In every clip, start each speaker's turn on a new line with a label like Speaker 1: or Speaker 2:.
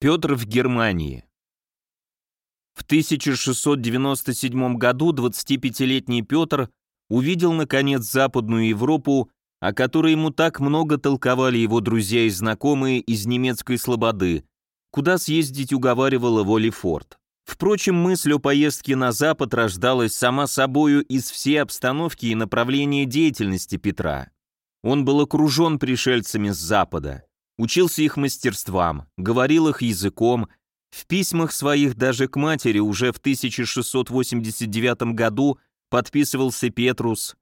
Speaker 1: Петр в Германии. В 1697 году 25-летний Петр увидел, наконец, Западную Европу, о которой ему так много толковали его друзья и знакомые из немецкой слободы, куда съездить уговаривала Воли Форд. Впрочем, мысль о поездке на Запад рождалась сама собою из всей обстановки и направления деятельности Петра. Он был окружен пришельцами с Запада, учился их мастерствам, говорил их языком, в письмах своих даже к матери уже в 1689 году подписывался Петрус,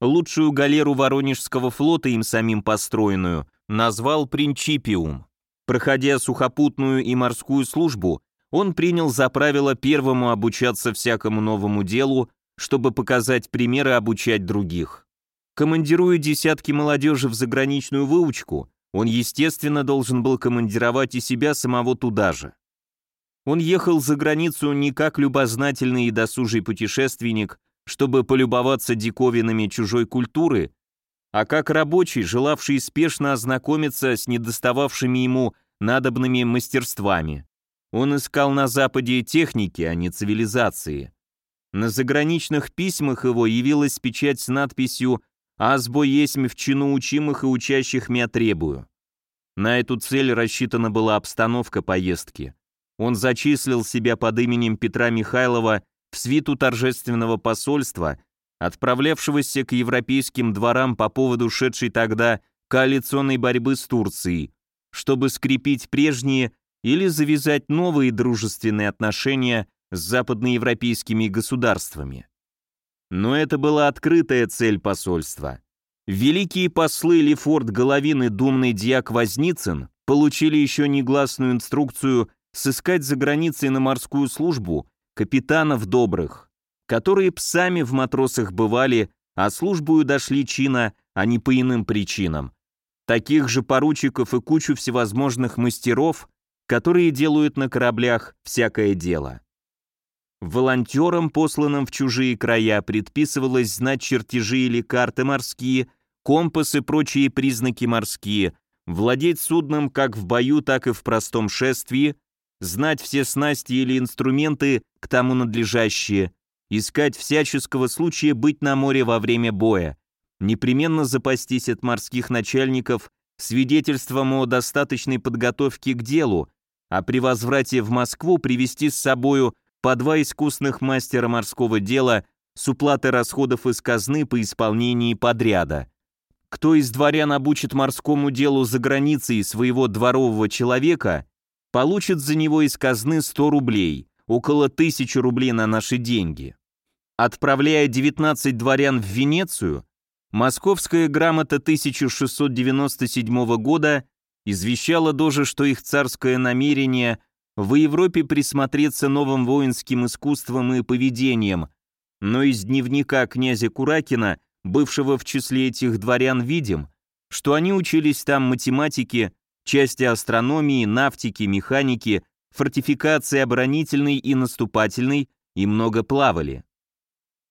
Speaker 1: лучшую галеру Воронежского флота им самим построенную, назвал «Принчипиум». Проходя сухопутную и морскую службу, он принял за правило первому обучаться всякому новому делу, чтобы показать примеры обучать других. Командируя десятки молодежи в заграничную выучку, он, естественно, должен был командировать и себя самого туда же. Он ехал за границу не как любознательный и досужий путешественник, чтобы полюбоваться диковинами чужой культуры, а как рабочий, желавший спешно ознакомиться с недостававшими ему надобными мастерствами. Он искал на Западе техники, а не цивилизации. На заграничных письмах его явилась печать с надписью «Азбо есмь в чину учимых и учащих мя требую». На эту цель рассчитана была обстановка поездки. Он зачислил себя под именем Петра Михайлова в свиту торжественного посольства, отправлявшегося к европейским дворам по поводу шедшей тогда коалиционной борьбы с Турцией, чтобы скрепить прежние или завязать новые дружественные отношения с западноевропейскими государствами. Но это была открытая цель посольства. Великие послы Лефорт Головин и думный дьяк Возницын получили еще негласную инструкцию сыскать за границей на морскую службу капитанов добрых, которые псами в матросах бывали, а службою дошли чина, а не по иным причинам. Таких же поручиков и кучу всевозможных мастеров, которые делают на кораблях всякое дело. Волонтерам, посланным в чужие края, предписывалось знать чертежи или карты морские, компасы и прочие признаки морские, владеть судном как в бою, так и в простом шествии, знать все снасти или инструменты, к тому надлежащие, искать всяческого случая быть на море во время боя, непременно запастись от морских начальников свидетельством о достаточной подготовке к делу, а при возврате в Москву привести с собою по два искусных мастера морского дела с уплатой расходов из казны по исполнении подряда. Кто из дворян обучит морскому делу за границей своего дворового человека, получит за него из казны 100 рублей, около 1000 рублей на наши деньги. Отправляя 19 дворян в Венецию, Московская грамота 1697 года извещала Дожа, что их царское намерение в Европе присмотреться новым воинским искусством и поведением, но из дневника князя Куракина, бывшего в числе этих дворян, видим, что они учились там математике, части астрономии, нафтики, механики, фортификации оборонительной и наступательной и много плавали.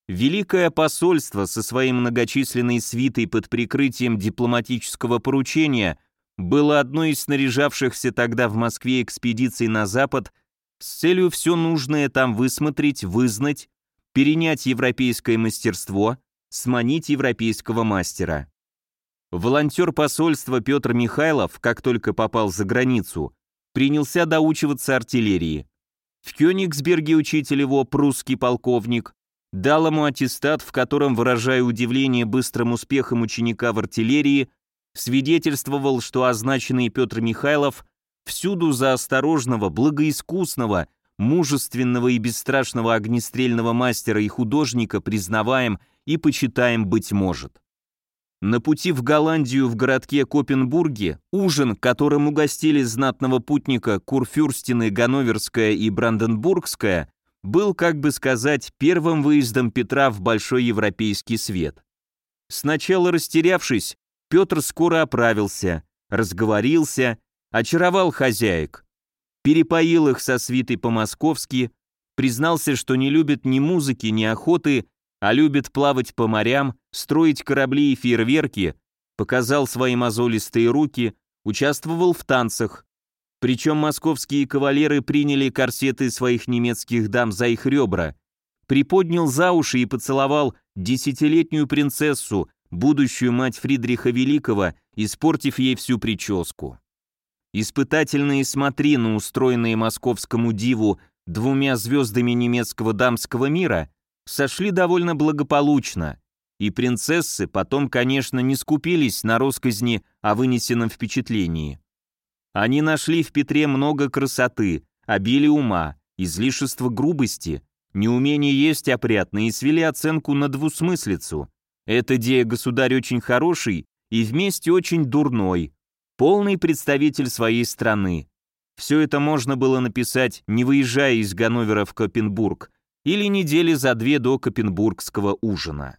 Speaker 1: Великое посольство со своей многочисленной свитой под прикрытием дипломатического поручения было одной из снаряжавшихся тогда в Москве экспедиций на Запад с целью все нужное там высмотреть, вызнать, перенять европейское мастерство, сманить европейского мастера. Волонтер посольства Петр Михайлов, как только попал за границу, принялся доучиваться артиллерии. В Кёнигсберге учитель его, прусский полковник, дал ему аттестат, в котором, выражая удивление быстрым успехом ученика в артиллерии, свидетельствовал, что означенный Петр Михайлов всюду за осторожного, благоискусного, мужественного и бесстрашного огнестрельного мастера и художника признаваем и почитаем быть может. На пути в Голландию в городке Копенбурге ужин, которым угостили знатного путника Курфюрстины Ганноверская и Бранденбургская, был, как бы сказать, первым выездом Петра в большой европейский свет. Сначала растерявшись, Петр скоро оправился, разговорился, очаровал хозяек, перепоил их со свитой по-московски, признался, что не любит ни музыки, ни охоты, а любит плавать по морям, строить корабли и фейерверки, показал свои мозолистые руки, участвовал в танцах. Причем московские кавалеры приняли корсеты своих немецких дам за их ребра, приподнял за уши и поцеловал десятилетнюю принцессу, будущую мать Фридриха Великого, испортив ей всю прическу. Испытательные смотрины, устроенные московскому диву двумя звездами немецкого дамского мира, сошли довольно благополучно, и принцессы потом, конечно, не скупились на росказни о вынесенном впечатлении. Они нашли в Петре много красоты, обилие ума, излишество грубости, неумение есть опрятно и свели оценку на двусмыслицу. Эта идея государь очень хороший и вместе очень дурной, полный представитель своей страны. Все это можно было написать, не выезжая из Ганновера в Копенбург, или недели за две до Копенбургского ужина.